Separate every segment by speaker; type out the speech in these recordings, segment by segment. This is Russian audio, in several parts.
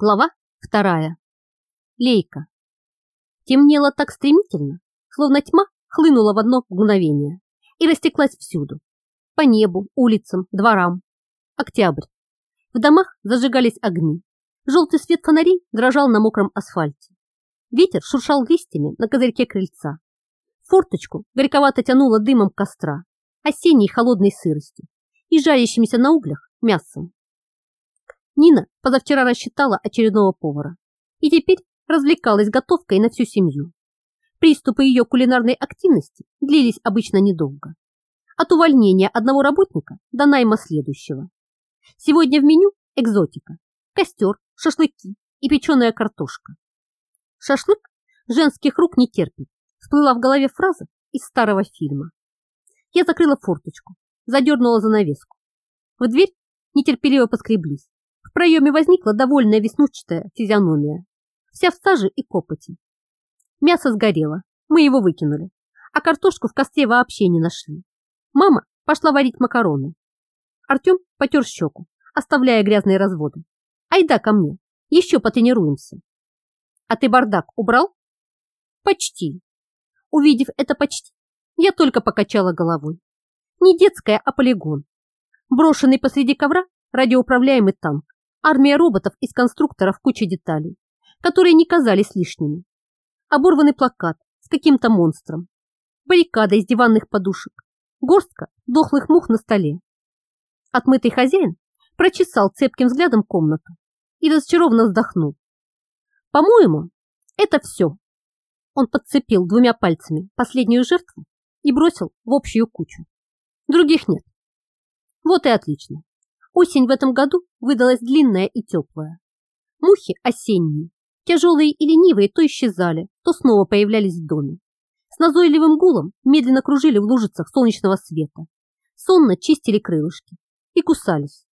Speaker 1: Глава вторая. Лейка. Темнело так стремительно, словно тьма хлынула в одно мгновение и растеклась всюду. По небу, улицам, дворам. Октябрь. В домах зажигались огни. Желтый свет фонарей дрожал на мокром асфальте. Ветер шуршал листьями на козырьке крыльца. Форточку горьковато тянуло дымом костра, осенней холодной сыростью и жарящимися на углях мясом. Нина позавчера рассчитала очередного повара и теперь развлекалась готовкой на всю семью. Приступы ее кулинарной активности длились обычно недолго. От увольнения одного работника до найма следующего. Сегодня в меню экзотика, костер, шашлыки и печеная картошка. Шашлык женских рук не терпит, всплыла в голове фраза из старого фильма. Я закрыла форточку, задернула занавеску. В дверь нетерпеливо поскреблись. В проеме возникла довольная веснушчатая физиономия, вся в саже и копоти. Мясо сгорело, мы его выкинули, а картошку в костре вообще не нашли. Мама пошла варить макароны. Артем потер щеку, оставляя грязные разводы. Айда ко мне, еще потренируемся. А ты бардак убрал? Почти. Увидев это почти, я только покачала головой. Не детская, а полигон. Брошенный посреди ковра радиоуправляемый танк Армия роботов из конструкторов куча деталей, которые не казались лишними. Оборванный плакат с каким-то монстром, баррикада из диванных подушек, горстка дохлых мух на столе. Отмытый хозяин прочесал цепким взглядом комнату и разочарованно вздохнул. По-моему, это все. Он подцепил двумя пальцами последнюю жертву и бросил в общую кучу. Других нет. Вот и отлично. Осень в этом году выдалась длинная и теплая. Мухи осенние, тяжелые и ленивые, то исчезали, то снова появлялись в доме. С назойливым гулом медленно кружили в лужицах солнечного света, сонно чистили крылышки и кусались.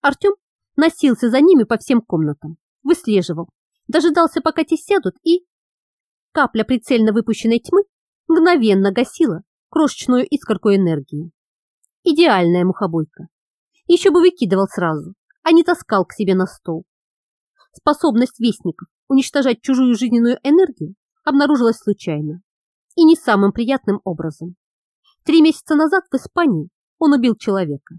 Speaker 1: Артем носился за ними по всем комнатам, выслеживал, дожидался, пока те сядут, и... Капля прицельно выпущенной тьмы мгновенно гасила крошечную искорку энергии. Идеальная мухобойка. Еще бы выкидывал сразу, а не таскал к себе на стол. Способность вестников уничтожать чужую жизненную энергию обнаружилась случайно и не самым приятным образом. Три месяца назад в Испании он убил человека.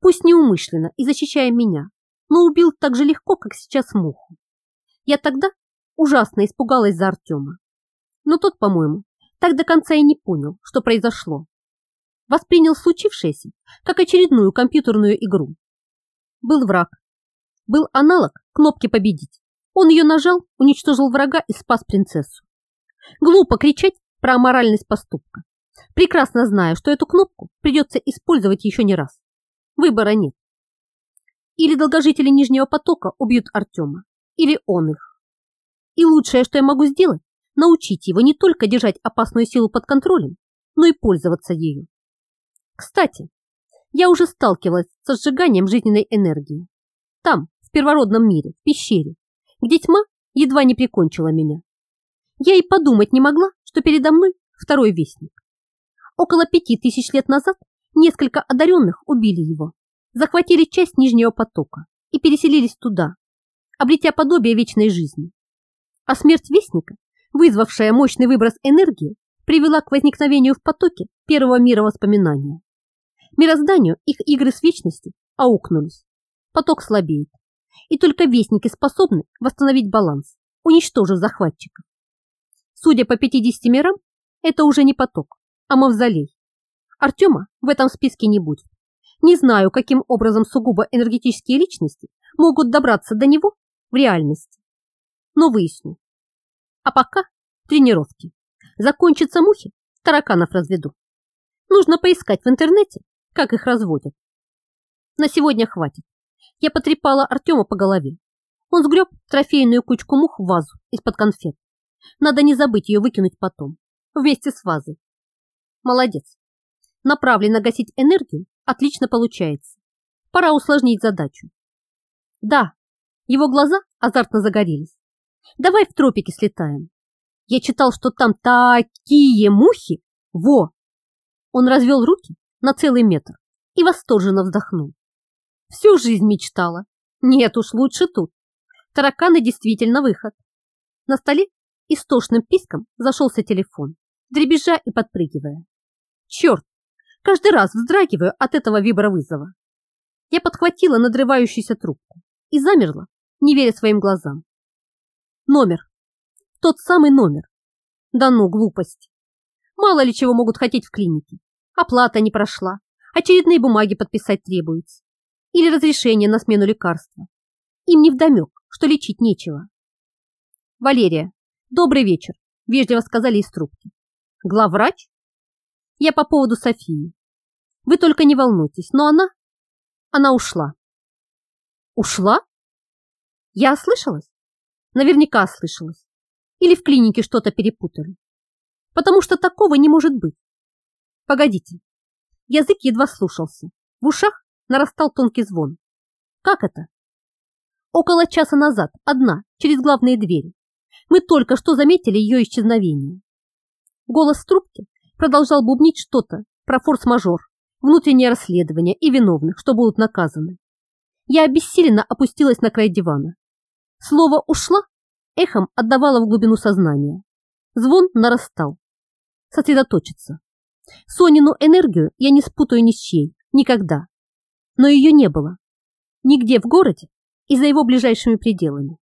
Speaker 1: Пусть неумышленно и защищая меня, но убил так же легко, как сейчас муху. Я тогда ужасно испугалась за Артема. Но тот, по-моему, так до конца и не понял, что произошло воспринял случившееся как очередную компьютерную игру. Был враг. Был аналог кнопки «Победить». Он ее нажал, уничтожил врага и спас принцессу. Глупо кричать про аморальность поступка. Прекрасно знаю, что эту кнопку придется использовать еще не раз. Выбора нет. Или долгожители Нижнего потока убьют Артема, или он их. И лучшее, что я могу сделать, научить его не только держать опасную силу под контролем, но и пользоваться ею. Кстати, я уже сталкивалась со сжиганием жизненной энергии. Там, в первородном мире, в пещере, где тьма едва не прикончила меня. Я и подумать не могла, что передо мной второй вестник. Около пяти тысяч лет назад несколько одаренных убили его, захватили часть Нижнего потока и переселились туда, обретя подобие вечной жизни. А смерть вестника, вызвавшая мощный выброс энергии, привела к возникновению в потоке первого мира воспоминания. Мирозданию их игры с вечностью аукнулись. Поток слабеет, и только вестники способны восстановить баланс, уничтожив захватчиков. Судя по 50 мирам, это уже не поток, а мавзолей. Артема в этом списке не будет. Не знаю, каким образом сугубо энергетические личности могут добраться до него в реальности. Но выясню. А пока тренировки. Закончатся мухи, тараканов разведу. Нужно поискать в интернете как их разводят. На сегодня хватит. Я потрепала Артема по голове. Он сгреб трофейную кучку мух в вазу из-под конфет. Надо не забыть ее выкинуть потом, вместе с вазой. Молодец. Направленно гасить энергию отлично получается. Пора усложнить задачу. Да, его глаза азартно загорелись. Давай в тропики слетаем. Я читал, что там такие мухи. Во! Он развел руки на целый метр и восторженно вздохнул. Всю жизнь мечтала. Нет уж, лучше тут. Тараканы действительно выход. На столе истошным писком зашелся телефон, дребезжа и подпрыгивая. Черт! Каждый раз вздрагиваю от этого вибровызова. Я подхватила надрывающуюся трубку и замерла, не веря своим глазам. Номер. Тот самый номер. Да ну, глупость. Мало ли чего могут хотеть в клинике. Оплата не прошла, очередные бумаги подписать требуется. Или разрешение на смену лекарства. Им не вдомек, что лечить нечего. Валерия, добрый вечер, вежливо сказали из трубки. Главврач? Я по поводу Софии. Вы только не волнуйтесь, но она... Она ушла. Ушла? Я ослышалась? Наверняка ослышалась. Или в клинике что-то перепутали. Потому что такого не может быть. Погодите. Язык едва слушался. В ушах нарастал тонкий звон. Как это? Около часа назад, одна, через главные двери. Мы только что заметили ее исчезновение. Голос в трубке продолжал бубнить что-то про форс-мажор, внутреннее расследование и виновных, что будут наказаны. Я обессиленно опустилась на край дивана. Слово «ушла» эхом отдавало в глубину сознания. Звон нарастал. Сосредоточиться. Сонину энергию я не спутаю ни с чьей, никогда. Но ее не было. Нигде в городе и за его ближайшими пределами.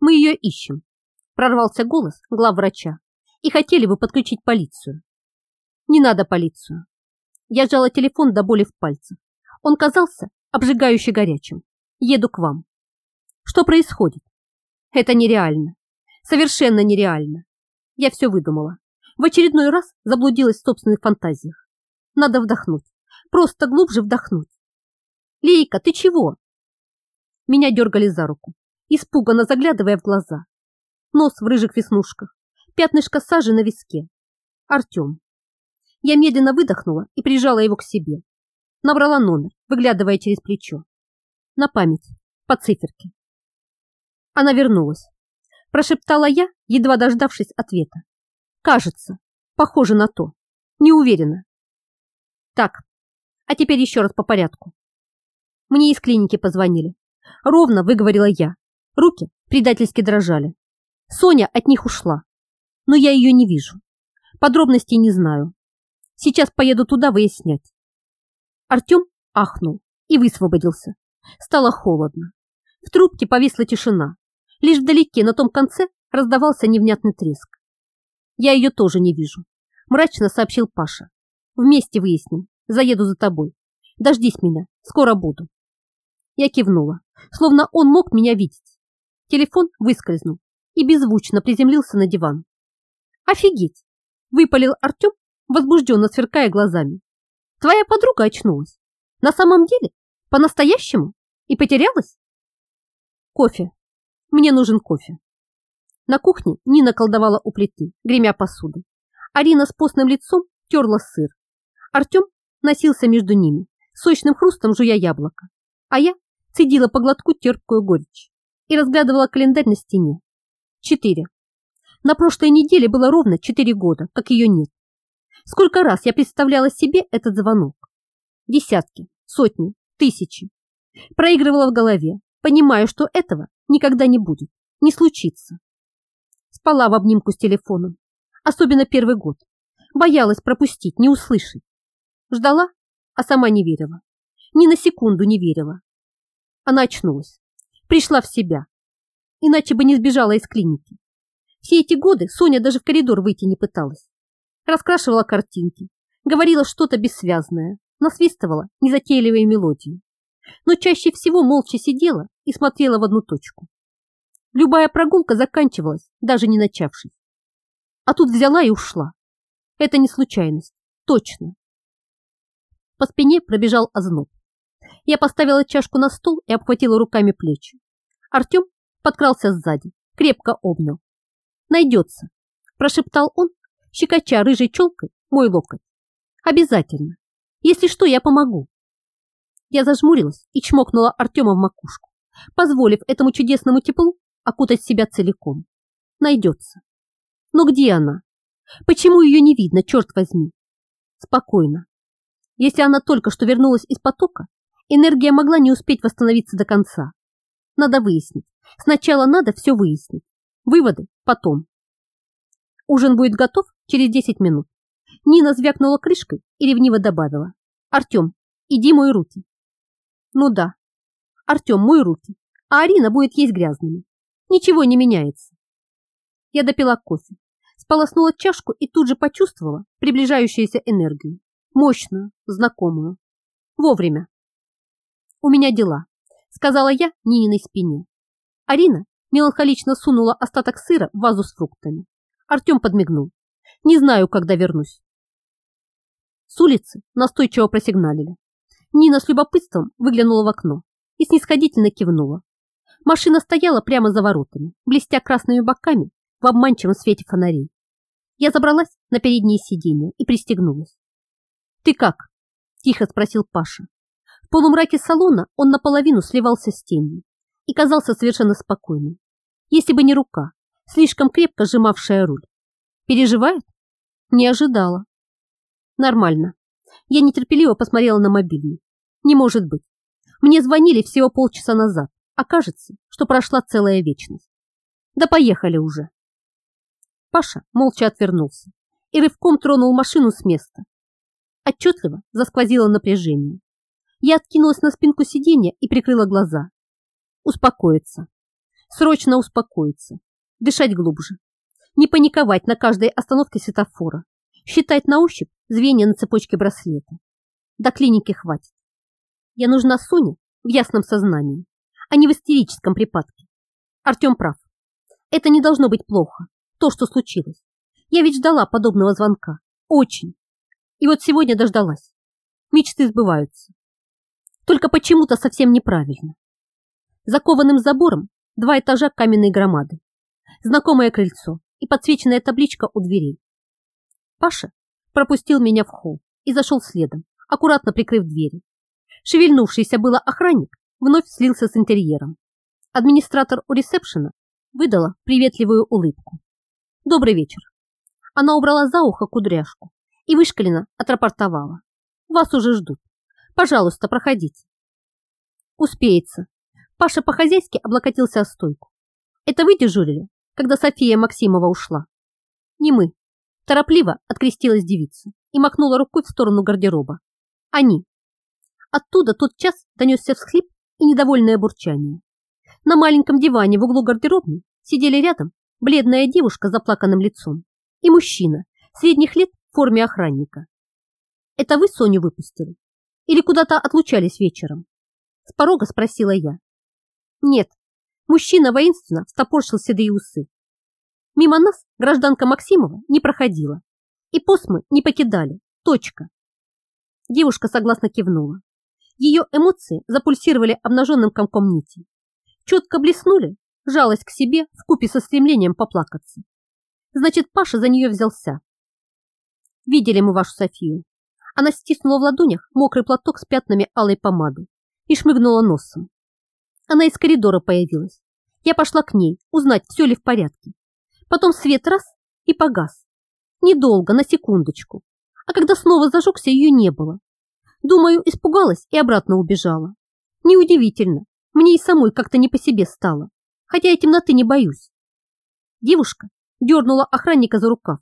Speaker 1: Мы ее ищем. Прорвался голос главврача и хотели бы подключить полицию. Не надо полицию. Я сжала телефон до боли в пальцах. Он казался обжигающе горячим. Еду к вам. Что происходит? Это нереально. Совершенно нереально. Я все выдумала. В очередной раз заблудилась в собственных фантазиях. Надо вдохнуть. Просто глубже вдохнуть. Лейка, ты чего? Меня дергали за руку, испуганно заглядывая в глаза. Нос в рыжих веснушках, пятнышко сажи на виске. Артем. Я медленно выдохнула и прижала его к себе. Набрала номер, выглядывая через плечо. На память, по циферке. Она вернулась. Прошептала я, едва дождавшись ответа. Кажется, похоже на то. Не уверена. Так, а теперь еще раз по порядку. Мне из клиники позвонили. Ровно выговорила я. Руки предательски дрожали. Соня от них ушла. Но я ее не вижу. Подробностей не знаю. Сейчас поеду туда выяснять. Артем ахнул и высвободился. Стало холодно. В трубке повисла тишина. Лишь вдалеке, на том конце, раздавался невнятный треск. Я ее тоже не вижу, мрачно сообщил Паша. Вместе выясним. Заеду за тобой. Дождись меня, скоро буду. Я кивнула, словно он мог меня видеть. Телефон выскользнул и беззвучно приземлился на диван. Офигеть! Выпалил Артем, возбужденно сверкая глазами. Твоя подруга очнулась. На самом деле? По-настоящему? И потерялась? Кофе. Мне нужен кофе. На кухне Нина колдовала у плиты, гремя посудой. Арина с постным лицом терла сыр. Артем носился между ними, сочным хрустом жуя яблоко. А я цедила по глотку терпкую горечь и разглядывала календарь на стене. Четыре. На прошлой неделе было ровно четыре года, как ее нет. Сколько раз я представляла себе этот звонок? Десятки, сотни, тысячи. Проигрывала в голове, понимая, что этого никогда не будет, не случится. Спала в обнимку с телефоном, особенно первый год. Боялась пропустить, не услышать. Ждала, а сама не верила. Ни на секунду не верила. Она очнулась, пришла в себя. Иначе бы не сбежала из клиники. Все эти годы Соня даже в коридор выйти не пыталась. Раскрашивала картинки, говорила что-то бессвязное, насвистывала незатейливые мелодии. Но чаще всего молча сидела и смотрела в одну точку. Любая прогулка заканчивалась, даже не начавшись. А тут взяла и ушла. Это не случайность, точно. По спине пробежал озноб. Я поставила чашку на стол и обхватила руками плечи. Артем подкрался сзади, крепко обнял. «Найдется», – прошептал он, щекоча рыжей челкой мой локоть. «Обязательно. Если что, я помогу». Я зажмурилась и чмокнула Артема в макушку, позволив этому чудесному теплу окутать себя целиком. Найдется. Но где она? Почему ее не видно, черт возьми? Спокойно. Если она только что вернулась из потока, энергия могла не успеть восстановиться до конца. Надо выяснить, Сначала надо все выяснить. Выводы потом. Ужин будет готов через 10 минут. Нина звякнула крышкой и ревниво добавила. Артем, иди мой руки. Ну да. Артем, мой руки. А Арина будет есть грязными. Ничего не меняется. Я допила кофе, сполоснула чашку и тут же почувствовала приближающуюся энергию. Мощную, знакомую. Вовремя. У меня дела, сказала я Нининой спине. Арина меланхолично сунула остаток сыра в вазу с фруктами. Артем подмигнул. Не знаю, когда вернусь. С улицы настойчиво просигналили. Нина с любопытством выглянула в окно и снисходительно кивнула. Машина стояла прямо за воротами, блестя красными боками в обманчивом свете фонарей. Я забралась на переднее сиденье и пристегнулась. «Ты как?» – тихо спросил Паша. В полумраке салона он наполовину сливался с тенью и казался совершенно спокойным. Если бы не рука, слишком крепко сжимавшая руль. Переживает? Не ожидала. Нормально. Я нетерпеливо посмотрела на мобильный. Не может быть. Мне звонили всего полчаса назад, а кажется, что прошла целая вечность. Да поехали уже. Паша молча отвернулся и рывком тронул машину с места. Отчетливо засквозило напряжение. Я откинулась на спинку сиденья и прикрыла глаза. Успокоиться. Срочно успокоиться. Дышать глубже. Не паниковать на каждой остановке светофора. Считать на ощупь звенья на цепочке браслета. До клиники хватит. Я нужна Соне в ясном сознании, а не в истерическом припадке. Артем прав. Это не должно быть плохо, то, что случилось. Я ведь ждала подобного звонка. Очень. И вот сегодня дождалась. Мечты сбываются. Только почему-то совсем неправильно. Закованным забором два этажа каменной громады. Знакомое крыльцо и подсвеченная табличка у дверей. Паша пропустил меня в холл и зашел следом, аккуратно прикрыв двери. Шевельнувшийся было охранник вновь слился с интерьером. Администратор у ресепшена выдала приветливую улыбку. «Добрый вечер». Она убрала за ухо кудряшку и вышкаленно отрапортовала. «Вас уже ждут. Пожалуйста, проходите». «Успеется». Паша по-хозяйски облокотился о стойку. «Это вы дежурили, когда София Максимова ушла?» «Не мы», Торопливо открестилась девица и махнула рукой в сторону гардероба. Они. Оттуда тот час донесся всхлип и недовольное бурчание. На маленьком диване в углу гардеробной сидели рядом бледная девушка с заплаканным лицом и мужчина средних лет в форме охранника. «Это вы Соню выпустили? Или куда-то отлучались вечером?» С порога спросила я. «Нет». Мужчина воинственно встопорщил седые усы Мимо нас гражданка Максимова не проходила. И пост мы не покидали. Точка. Девушка согласно кивнула. Ее эмоции запульсировали обнаженным комком нити. Четко блеснули, жалость к себе в купе со стремлением поплакаться. Значит, Паша за нее взялся. Видели мы вашу Софию. Она стиснула в ладонях мокрый платок с пятнами алой помады и шмыгнула носом. Она из коридора появилась. Я пошла к ней, узнать, все ли в порядке. Потом свет раз и погас. Недолго, на секундочку. А когда снова зажегся, ее не было. Думаю, испугалась и обратно убежала. Неудивительно, мне и самой как-то не по себе стало, хотя я темноты не боюсь. Девушка дернула охранника за рукав.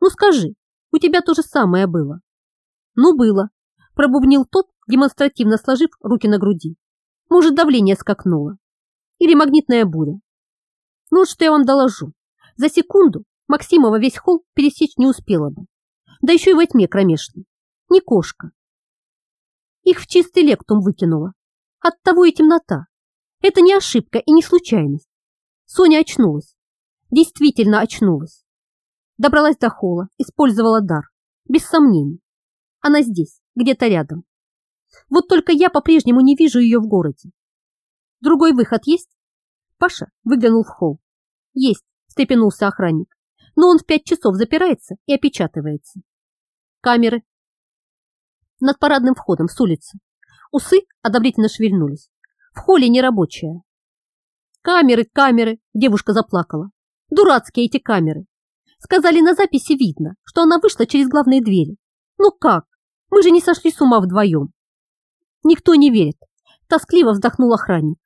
Speaker 1: Ну скажи, у тебя то же самое было. Ну было, пробубнил тот, демонстративно сложив руки на груди. Может, давление скакнуло. Или магнитная буря. Ну вот что я вам доложу. За секунду Максимова весь холл пересечь не успела бы. Да еще и во тьме кромешной. Не кошка. Их в чистый лектум выкинула. Оттого и темнота. Это не ошибка и не случайность. Соня очнулась. Действительно очнулась. Добралась до холла, использовала дар. Без сомнений. Она здесь, где-то рядом. Вот только я по-прежнему не вижу ее в городе. Другой выход есть? Паша выглянул в холл. Есть встрепенулся охранник. Но он в пять часов запирается и опечатывается. Камеры. Над парадным входом с улицы. Усы одобрительно шевельнулись. В холле нерабочая. Камеры, камеры, девушка заплакала. Дурацкие эти камеры. Сказали, на записи видно, что она вышла через главные двери. Ну как? Мы же не сошли с ума вдвоем. Никто не верит. Тоскливо вздохнул охранник.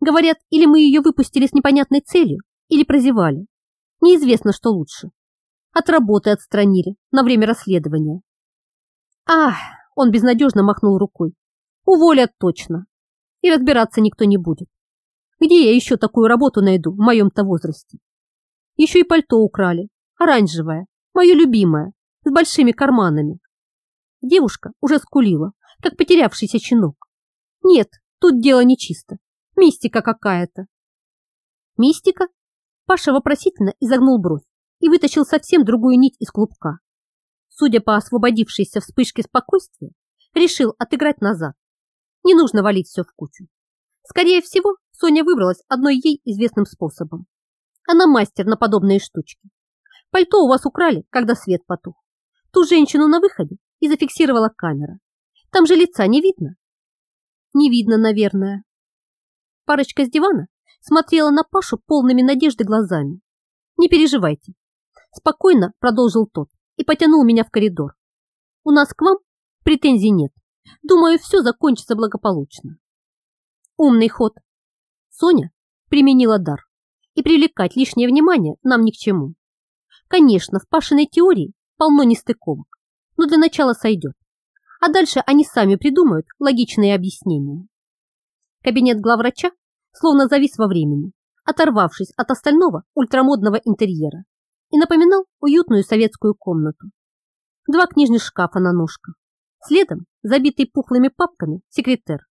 Speaker 1: Говорят, или мы ее выпустили с непонятной целью, или прозевали. Неизвестно, что лучше. От работы отстранили на время расследования. Ах, он безнадежно махнул рукой. Уволят точно. И разбираться никто не будет. Где я еще такую работу найду в моем-то возрасте? Еще и пальто украли, оранжевое, мое любимое, с большими карманами. Девушка уже скулила, как потерявшийся щенок. Нет, тут дело нечисто. Мистика какая-то. Мистика? Паша вопросительно изогнул бровь и вытащил совсем другую нить из клубка. Судя по освободившейся вспышке спокойствия, решил отыграть назад. Не нужно валить все в кучу. Скорее всего, Соня выбралась одной ей известным способом. Она мастер на подобные штучки. Пальто у вас украли, когда свет потух. Ту женщину на выходе и зафиксировала камера. Там же лица не видно. Не видно, наверное. Парочка с дивана смотрела на Пашу полными надежды глазами. Не переживайте. Спокойно продолжил тот и потянул меня в коридор. У нас к вам претензий нет. Думаю, все закончится благополучно. Умный ход. Соня применила дар, и привлекать лишнее внимание нам ни к чему. Конечно, в Пашиной теории полно нестыковок, но для начала сойдет. А дальше они сами придумают логичные объяснения. Кабинет главврача словно завис во времени, оторвавшись от остального ультрамодного интерьера и напоминал уютную советскую комнату. Два книжных шкафа на ножках, следом забитый пухлыми папками секретер,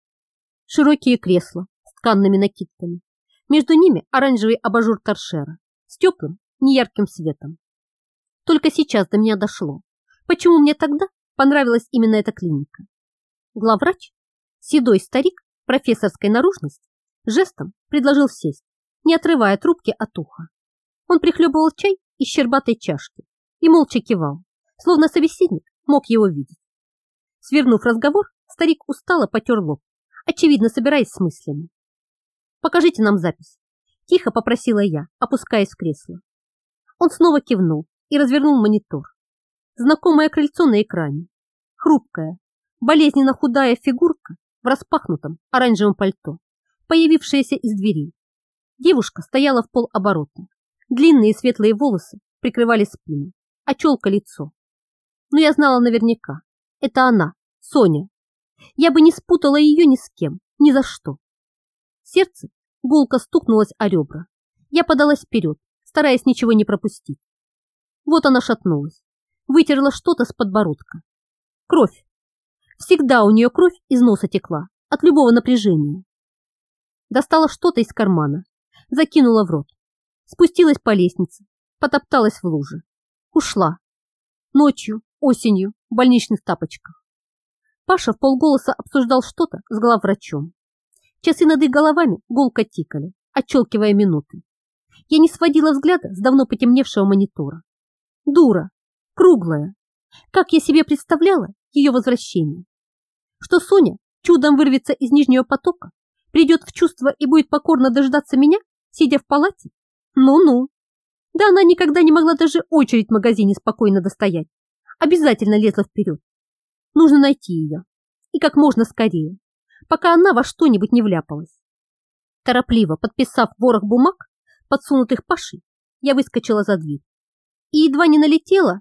Speaker 1: широкие кресла с тканными накидками, между ними оранжевый абажур торшера с теплым, неярким светом. Только сейчас до меня дошло, почему мне тогда понравилась именно эта клиника. Главврач, седой старик профессорской наружности, жестом предложил сесть, не отрывая трубки от уха. Он прихлебывал чай из щербатой чашки и молча кивал, словно собеседник мог его видеть. Свернув разговор, старик устало потер лоб, очевидно собираясь с мыслями. «Покажите нам запись», – тихо попросила я, опускаясь в кресло. Он снова кивнул и развернул монитор. Знакомое крыльцо на экране. Хрупкая, болезненно худая фигурка в распахнутом оранжевом пальто, появившаяся из двери. Девушка стояла в полоборота. Длинные светлые волосы прикрывали спину, а челка лицо. Но я знала наверняка. Это она, Соня. Я бы не спутала ее ни с кем, ни за что. Сердце гулко стукнулось о ребра. Я подалась вперед, стараясь ничего не пропустить. Вот она шатнулась, вытерла что-то с подбородка. Кровь. Всегда у нее кровь из носа текла, от любого напряжения. Достала что-то из кармана, закинула в рот, спустилась по лестнице, потопталась в луже. Ушла. Ночью, осенью, в больничных тапочках. Паша в полголоса обсуждал что-то с главврачом. Часы над их головами гулко тикали, отчелкивая минуты. Я не сводила взгляда с давно потемневшего монитора. Дура, круглая. Как я себе представляла ее возвращение? Что Соня чудом вырвется из нижнего потока, придет в чувство и будет покорно дождаться меня, сидя в палате? Ну-ну. Да она никогда не могла даже очередь в магазине спокойно достоять. Обязательно лезла вперед. Нужно найти ее. И как можно скорее, пока она во что-нибудь не вляпалась. Торопливо подписав ворох бумаг, подсунутых Пашей, я выскочила за дверь и едва не налетела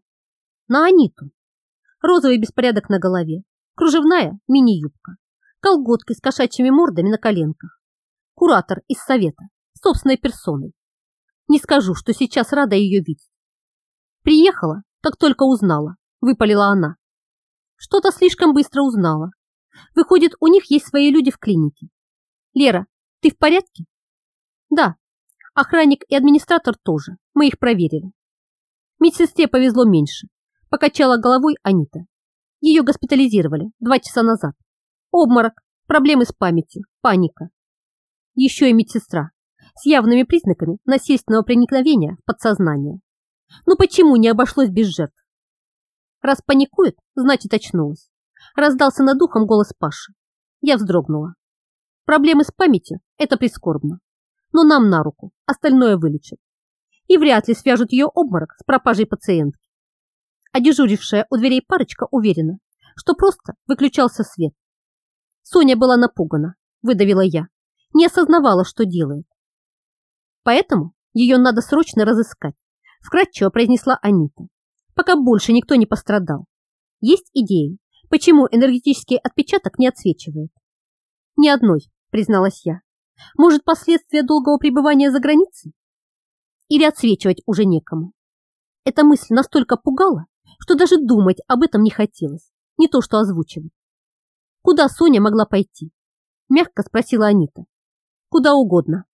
Speaker 1: на Аниту. Розовый беспорядок на голове, кружевная мини-юбка, колготки с кошачьими мордами на коленках, куратор из совета, собственной персоной. Не скажу, что сейчас рада ее видеть. Приехала, как только узнала, выпалила она. Что-то слишком быстро узнала. Выходит, у них есть свои люди в клинике. Лера, ты в порядке? Да. Охранник и администратор тоже. Мы их проверили. Медсестре повезло меньше. Покачала головой Анита. Ее госпитализировали два часа назад. Обморок, проблемы с памятью, паника. Еще и медсестра с явными признаками насильственного проникновения в подсознание. Ну почему не обошлось без жертв? Раз паникует, значит очнулась. Раздался над ухом голос Паши. Я вздрогнула. Проблемы с памятью – это прискорбно. Но нам на руку, остальное вылечат. И вряд ли свяжут ее обморок с пропажей пациентки. А дежурившая у дверей парочка уверена, что просто выключался свет. Соня была напугана, выдавила я, не осознавала, что делает. Поэтому ее надо срочно разыскать, вкратчиво произнесла Анита, пока больше никто не пострадал. Есть идеи, почему энергетический отпечаток не отсвечивает? Ни одной, призналась я. Может, последствия долгого пребывания за границей? Или отсвечивать уже некому? Эта мысль настолько пугала, что даже думать об этом не хотелось, не то что озвучивать. Куда Соня могла пойти? Мягко спросила Анита. Куда угодно,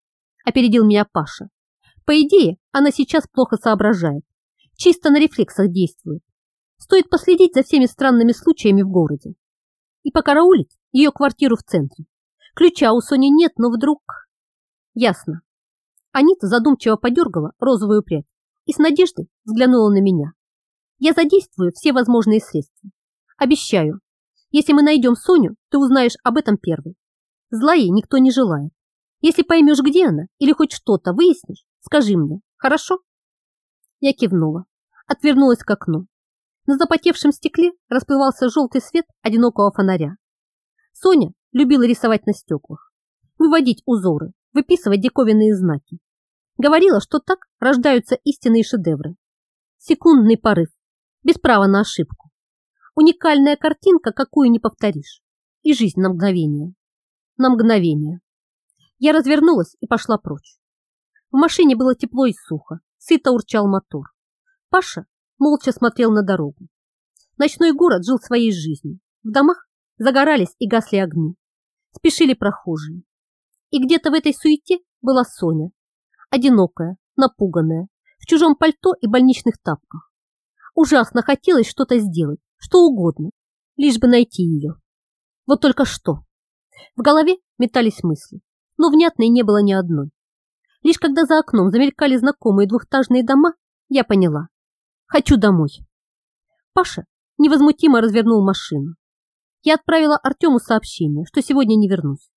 Speaker 1: опередил меня Паша. По идее, она сейчас плохо соображает, чисто на рефлексах действует. Стоит последить за всеми странными случаями в городе и покараулить ее квартиру в центре. Ключа у Сони нет, но вдруг... Ясно. Анита задумчиво подергала розовую прядь и с надеждой взглянула на меня. Я задействую все возможные средства. Обещаю, если мы найдем Соню, ты узнаешь об этом первый. Зла ей никто не желает. Если поймешь, где она, или хоть что-то выяснишь, скажи мне, хорошо? Я кивнула, отвернулась к окну. На запотевшем стекле расплывался желтый свет одинокого фонаря. Соня любила рисовать на стеклах, выводить узоры, выписывать диковинные знаки. Говорила, что так рождаются истинные шедевры. Секундный порыв, без права на ошибку. Уникальная картинка, какую не повторишь. И жизнь на мгновение. На мгновение. Я развернулась и пошла прочь. В машине было тепло и сухо, сыто урчал мотор. Паша молча смотрел на дорогу. Ночной город жил своей жизнью. В домах загорались и гасли огни. Спешили прохожие. И где-то в этой суете была Соня. Одинокая, напуганная, в чужом пальто и больничных тапках. Ужасно хотелось что-то сделать, что угодно, лишь бы найти ее. Вот только что. В голове метались мысли, но внятной не было ни одной. Лишь когда за окном замелькали знакомые двухэтажные дома, я поняла. Хочу домой. Паша невозмутимо развернул машину. Я отправила Артему сообщение, что сегодня не вернусь.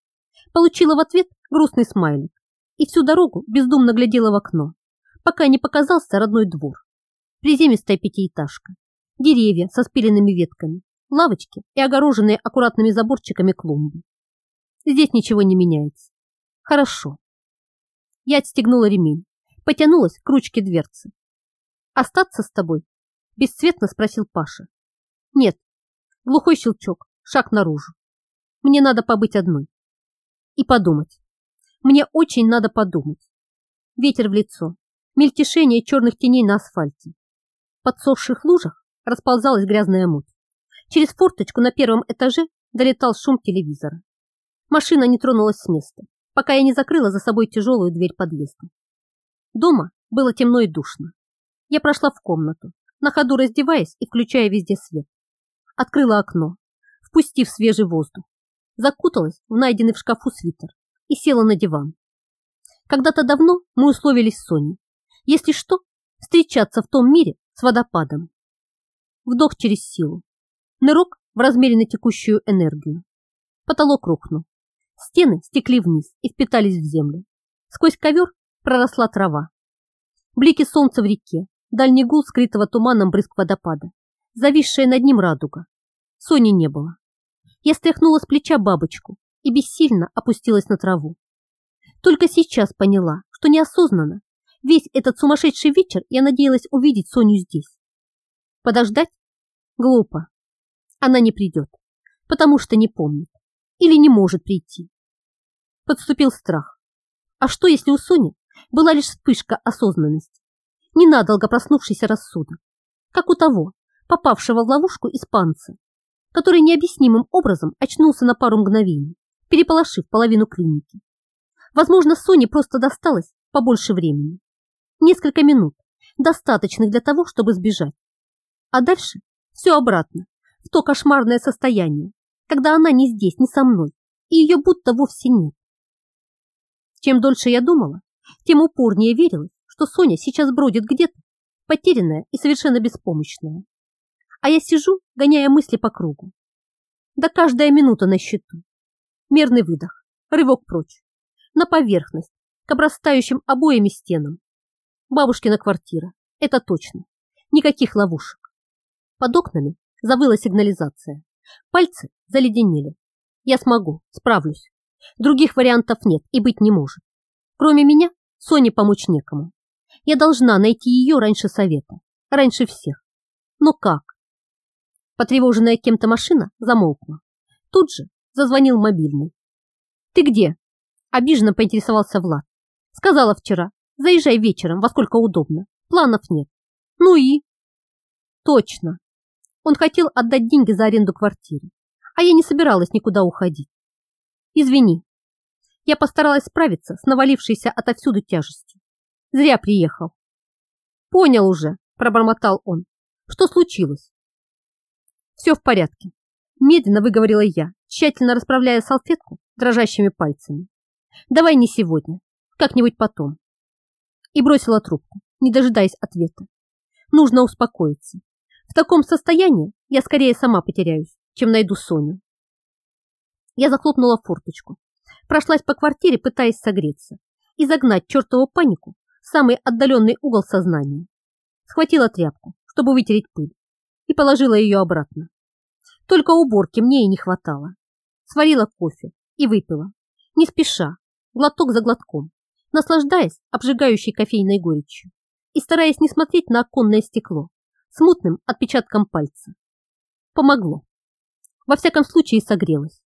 Speaker 1: Получила в ответ грустный смайлик и всю дорогу бездумно глядела в окно, пока не показался родной двор. Приземистая пятиэтажка, деревья со спиленными ветками, лавочки и огороженные аккуратными заборчиками клумбы. Здесь ничего не меняется. Хорошо. Я отстегнула ремень, потянулась к ручке дверцы. «Остаться с тобой?» – бесцветно спросил Паша. «Нет». Глухой щелчок, шаг наружу. «Мне надо побыть одной. И подумать. Мне очень надо подумать. Ветер в лицо, мельтешение черных теней на асфальте. подсохших лужах расползалась грязная муть. Через форточку на первом этаже долетал шум телевизора. Машина не тронулась с места, пока я не закрыла за собой тяжелую дверь подъезда. Дома было темно и душно. Я прошла в комнату, на ходу раздеваясь и включая везде свет. Открыла окно, впустив свежий воздух. Закуталась в найденный в шкафу свитер и села на диван. Когда-то давно мы условились с Соней, если что, встречаться в том мире с водопадом. Вдох через силу. Нырок в размере текущую энергию. Потолок рухнул. Стены стекли вниз и впитались в землю. Сквозь ковер проросла трава. Блики солнца в реке, дальний гул скрытого туманом брызг водопада, зависшая над ним радуга. Сони не было. Я стряхнула с плеча бабочку и бессильно опустилась на траву. Только сейчас поняла, что неосознанно весь этот сумасшедший вечер я надеялась увидеть Соню здесь. Подождать? Глупо. Она не придет, потому что не помнит или не может прийти. Подступил страх. А что, если у Сони была лишь вспышка осознанности, ненадолго проснувшийся рассудок, как у того, попавшего в ловушку испанца, который необъяснимым образом очнулся на пару мгновений, переполошив половину клиники. Возможно, Соне просто досталось побольше времени. Несколько минут, достаточных для того, чтобы сбежать. А дальше все обратно, в то кошмарное состояние, когда она не здесь, не со мной, и ее будто вовсе нет. Чем дольше я думала, тем упорнее верила, что Соня сейчас бродит где-то, потерянная и совершенно беспомощная. А я сижу, гоняя мысли по кругу. Да каждая минута на счету. Мерный выдох, рывок прочь, на поверхность, к обрастающим обоями стенам. Бабушкина квартира, это точно. Никаких ловушек. Под окнами завыла сигнализация. Пальцы заледенели. Я смогу, справлюсь. Других вариантов нет и быть не может. Кроме меня, Соне помочь некому. Я должна найти ее раньше совета, раньше всех. Но как? Потревоженная кем-то машина замолкла. Тут же зазвонил мобильный. «Ты где?» Обиженно поинтересовался Влад. Сказала вчера, заезжай вечером, во сколько удобно. Планов нет. Ну и? Точно. Он хотел отдать деньги за аренду квартиры, а я не собиралась никуда уходить. Извини. Я постаралась справиться с навалившейся отовсюду тяжестью. Зря приехал. Понял уже, пробормотал он. Что случилось? Все в порядке. Медленно выговорила я, тщательно расправляя салфетку дрожащими пальцами. Давай не сегодня, как-нибудь потом. И бросила трубку, не дожидаясь ответа. Нужно успокоиться. В таком состоянии я скорее сама потеряюсь, чем найду Соню. Я захлопнула форточку, прошлась по квартире, пытаясь согреться и загнать чертову панику в самый отдаленный угол сознания. Схватила тряпку, чтобы вытереть пыль, и положила ее обратно. Только уборки мне и не хватало. Сварила кофе и выпила, не спеша, глоток за глотком, наслаждаясь обжигающей кофейной горечью и стараясь не смотреть на оконное стекло с мутным отпечатком пальца. Помогло. Во всяком случае согрелась.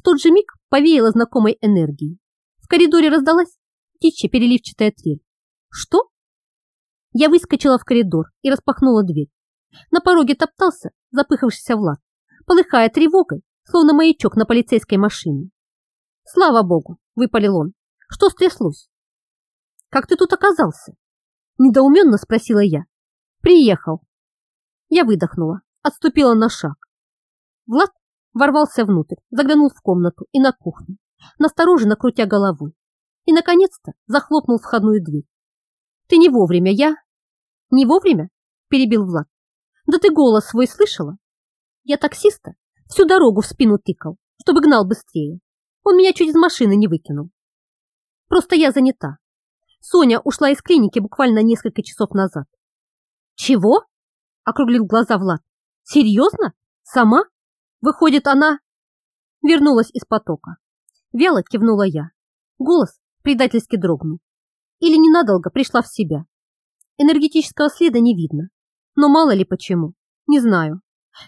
Speaker 1: В тот же миг повеяло знакомой энергией. В коридоре раздалась птичья переливчатая трель. Что? Я выскочила в коридор и распахнула дверь. На пороге топтался запыхавшийся Влад, полыхая тревогой, словно маячок на полицейской машине. «Слава богу!» – выпалил он. «Что стряслось?» «Как ты тут оказался?» – недоуменно спросила я. «Приехал». Я выдохнула, отступила на шаг. Влад ворвался внутрь, заглянул в комнату и на кухню, настороженно крутя головой, и, наконец-то, захлопнул входную дверь. «Ты не вовремя, я...» «Не вовремя?» – перебил Влад. «Да ты голос свой слышала? Я таксиста всю дорогу в спину тыкал, чтобы гнал быстрее. Он меня чуть из машины не выкинул. Просто я занята. Соня ушла из клиники буквально несколько часов назад. Чего? Округлил глаза Влад. Серьезно? Сама? Выходит, она... Вернулась из потока. Вяло кивнула я. Голос предательски дрогнул. Или ненадолго пришла в себя. Энергетического следа не видно. Но мало ли почему. Не знаю.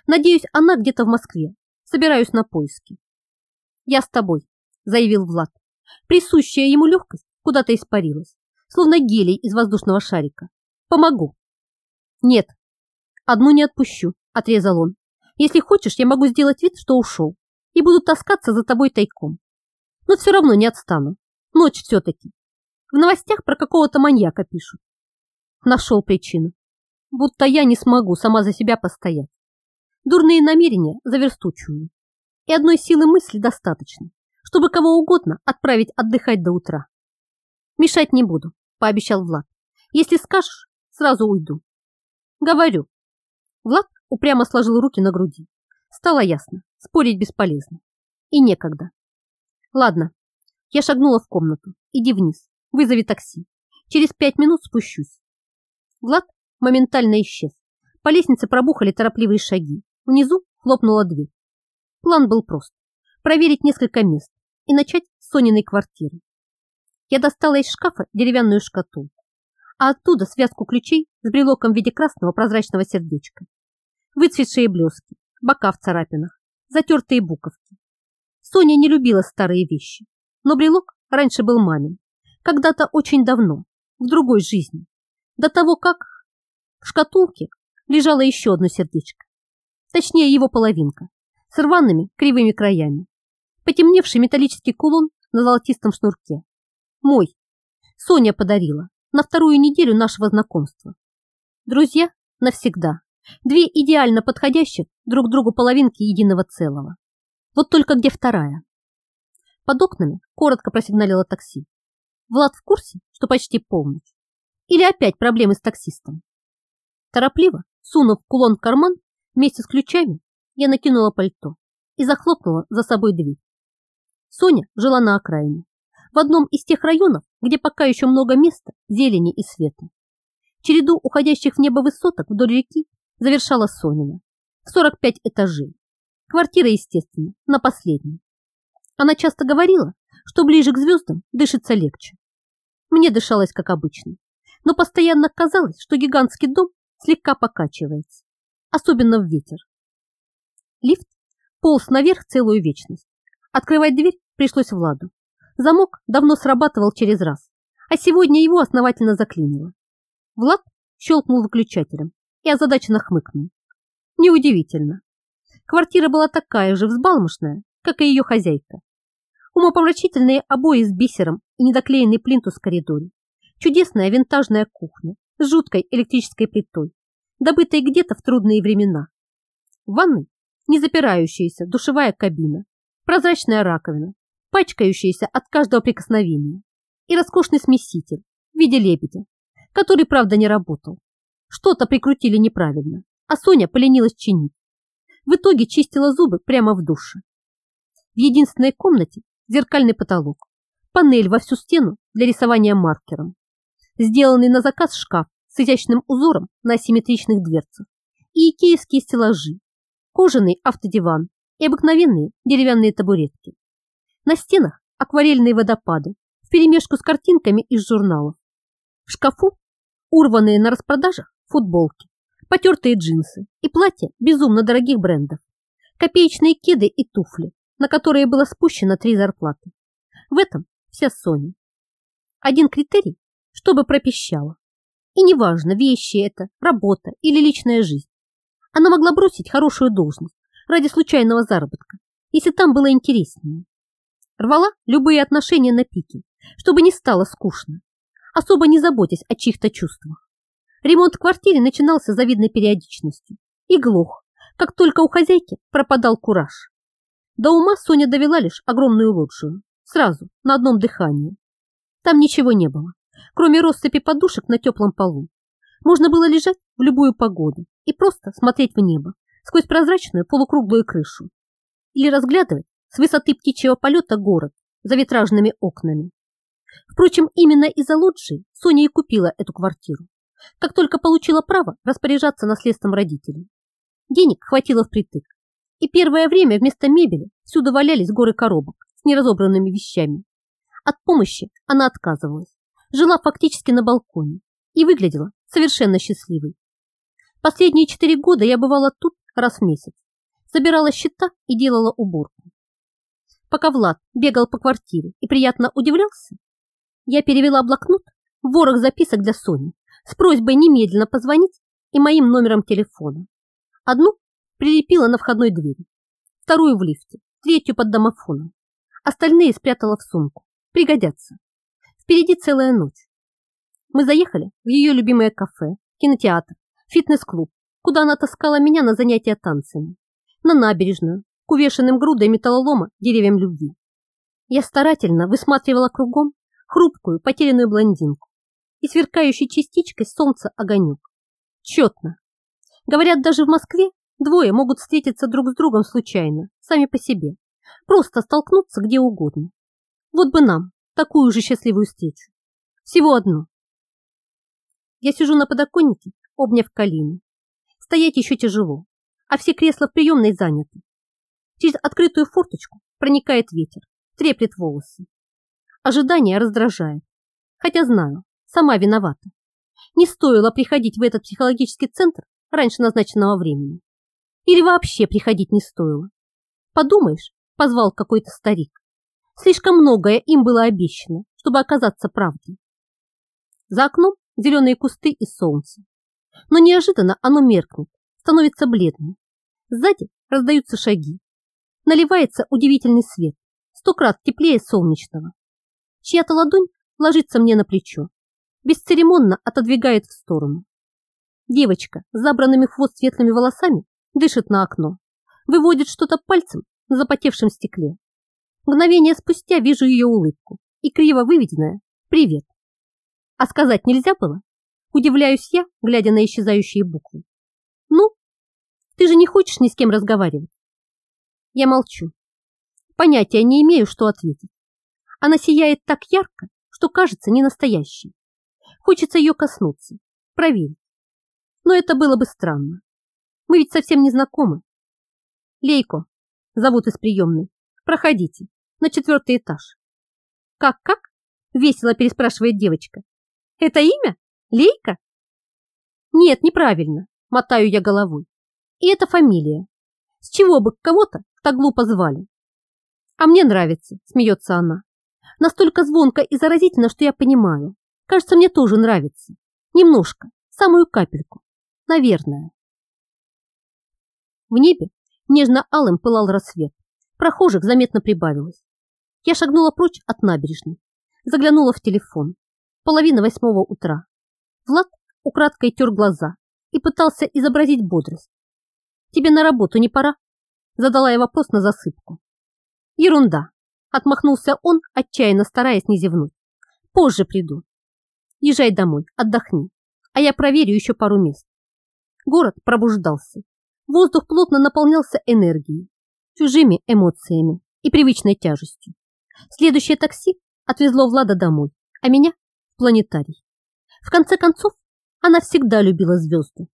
Speaker 1: Надеюсь, она где-то в Москве. Собираюсь на поиски. «Я с тобой», – заявил Влад. Присущая ему легкость куда-то испарилась, словно гелий из воздушного шарика. «Помогу». «Нет, одну не отпущу», – отрезал он. «Если хочешь, я могу сделать вид, что ушел, и буду таскаться за тобой тайком. Но все равно не отстану. Ночь все-таки. В новостях про какого-то маньяка пишут. Нашел причину. Будто я не смогу сама за себя постоять. Дурные намерения заверстучую и одной силы мысли достаточно, чтобы кого угодно отправить отдыхать до утра. Мешать не буду, пообещал Влад. Если скажешь, сразу уйду. Говорю. Влад упрямо сложил руки на груди. Стало ясно, спорить бесполезно. И некогда. Ладно, я шагнула в комнату. Иди вниз, вызови такси. Через пять минут спущусь. Влад моментально исчез. По лестнице пробухали торопливые шаги. Внизу хлопнула дверь. План был прост. Проверить несколько мест и начать с Сониной квартиры. Я достала из шкафа деревянную шкатулку, а оттуда связку ключей с брелоком в виде красного прозрачного сердечка. Выцветшие блески, бока в царапинах, затертые буковки. Соня не любила старые вещи, но брелок раньше был мамин. Когда-то очень давно, в другой жизни. До того, как в шкатулке лежало еще одно сердечко. Точнее, его половинка, с рваными кривыми краями. Потемневший металлический кулон на золотистом шнурке. Мой. Соня подарила на вторую неделю нашего знакомства. Друзья навсегда. Две идеально подходящих друг другу половинки единого целого. Вот только где вторая? Под окнами коротко просигналило такси. Влад в курсе, что почти полночь. Или опять проблемы с таксистом. Торопливо, сунув кулон в карман вместе с ключами, я накинула пальто и захлопнула за собой дверь. Соня жила на окраине, в одном из тех районов, где пока еще много места, зелени и света. Череду уходящих в небо высоток вдоль реки завершала Сонина. В 45 этажей. Квартира, естественно, на последней. Она часто говорила, что ближе к звездам дышится легче. Мне дышалось как обычно, но постоянно казалось, что гигантский дом слегка покачивается, особенно в ветер. Лифт полз наверх целую вечность. Открывать дверь пришлось Владу. Замок давно срабатывал через раз, а сегодня его основательно заклинило. Влад щелкнул выключателем и озадаченно хмыкнул. Неудивительно. Квартира была такая же взбалмошная, как и ее хозяйка. Умопомрачительные обои с бисером и недоклеенный плинтус в коридоре. Чудесная винтажная кухня с жуткой электрической плитой, добытой где-то в трудные времена. В ванной не запирающаяся душевая кабина, прозрачная раковина, пачкающаяся от каждого прикосновения и роскошный смеситель в виде лебедя, который, правда, не работал. Что-то прикрутили неправильно, а Соня поленилась чинить. В итоге чистила зубы прямо в душе. В единственной комнате зеркальный потолок, панель во всю стену для рисования маркером, сделанный на заказ шкаф с изящным узором на асимметричных дверцах и икеевские стеллажи, кожаный автодиван и обыкновенные деревянные табуретки. На стенах акварельные водопады вперемешку с картинками из журналов. В шкафу урванные на распродажах футболки, потертые джинсы и платья безумно дорогих брендов, копеечные кеды и туфли, на которые было спущено три зарплаты. В этом вся Соня. Один критерий, чтобы пропищала. И неважно, вещи это, работа или личная жизнь. Она могла бросить хорошую должность ради случайного заработка, если там было интереснее. Рвала любые отношения на пике, чтобы не стало скучно, особо не заботясь о чьих-то чувствах. Ремонт в квартире начинался завидной периодичностью и глух, как только у хозяйки пропадал кураж. До ума Соня довела лишь огромную лоджию, сразу, на одном дыхании. Там ничего не было, кроме россыпи подушек на теплом полу. Можно было лежать в любую погоду и просто смотреть в небо сквозь прозрачную полукруглую крышу или разглядывать с высоты птичьего полета город за витражными окнами. Впрочем, именно из-за лоджии Соня и купила эту квартиру как только получила право распоряжаться наследством родителей. Денег хватило впритык, и первое время вместо мебели всюду валялись горы коробок с неразобранными вещами. От помощи она отказывалась, жила фактически на балконе и выглядела совершенно счастливой. Последние четыре года я бывала тут раз в месяц, собирала счета и делала уборку. Пока Влад бегал по квартире и приятно удивлялся, я перевела блокнот в ворох записок для Сони с просьбой немедленно позвонить и моим номером телефона. Одну прилепила на входной двери, вторую в лифте, третью под домофоном. Остальные спрятала в сумку. Пригодятся. Впереди целая ночь. Мы заехали в ее любимое кафе, кинотеатр, фитнес-клуб, куда она таскала меня на занятия танцами, на набережную, к увешанным грудой металлолома деревьям любви. Я старательно высматривала кругом хрупкую, потерянную блондинку, и сверкающей частичкой солнца огонек. Четно. Говорят, даже в Москве двое могут встретиться друг с другом случайно, сами по себе. Просто столкнуться где угодно. Вот бы нам такую же счастливую встречу. Всего одну. Я сижу на подоконнике, обняв колени. Стоять еще тяжело, а все кресла в приемной заняты. Через открытую форточку проникает ветер, треплет волосы. Ожидание раздражает, хотя знаю, Сама виновата. Не стоило приходить в этот психологический центр раньше назначенного времени. Или вообще приходить не стоило. Подумаешь, позвал какой-то старик. Слишком многое им было обещано, чтобы оказаться правдой. За окном зеленые кусты и солнце. Но неожиданно оно меркнет, становится бледным. Сзади раздаются шаги. Наливается удивительный свет, сто крат теплее солнечного. Чья-то ладонь ложится мне на плечо бесцеремонно отодвигает в сторону. Девочка с забранными хвост светлыми волосами дышит на окно, выводит что-то пальцем на запотевшем стекле. Мгновение спустя вижу ее улыбку и криво выведенное «Привет». А сказать нельзя было? Удивляюсь я, глядя на исчезающие буквы. Ну, ты же не хочешь ни с кем разговаривать? Я молчу. Понятия не имею, что ответить. Она сияет так ярко, что кажется не настоящей. Хочется ее коснуться, проверить. Но это было бы странно. Мы ведь совсем не знакомы. Лейко, зовут из приемной. Проходите, на четвертый этаж. «Как-как?» – весело переспрашивает девочка. «Это имя? Лейка?» «Нет, неправильно», – мотаю я головой. «И это фамилия. С чего бы кого-то так глупо звали?» «А мне нравится», – смеется она. «Настолько звонко и заразительно, что я понимаю. Кажется, мне тоже нравится. Немножко, самую капельку. Наверное». В небе нежно-алым пылал рассвет. Прохожих заметно прибавилось. Я шагнула прочь от набережной, заглянула в телефон. Половина восьмого утра. Влад украдкой тер глаза и пытался изобразить бодрость. «Тебе на работу не пора?» Задала я вопрос на засыпку. «Ерунда!» Отмахнулся он, отчаянно стараясь не зевнуть. «Позже приду. Езжай домой, отдохни, а я проверю еще пару мест». Город пробуждался. Воздух плотно наполнялся энергией, чужими эмоциями и привычной тяжестью. Следующее такси отвезло Влада домой, а меня в планетарий. В конце концов, она всегда любила звезды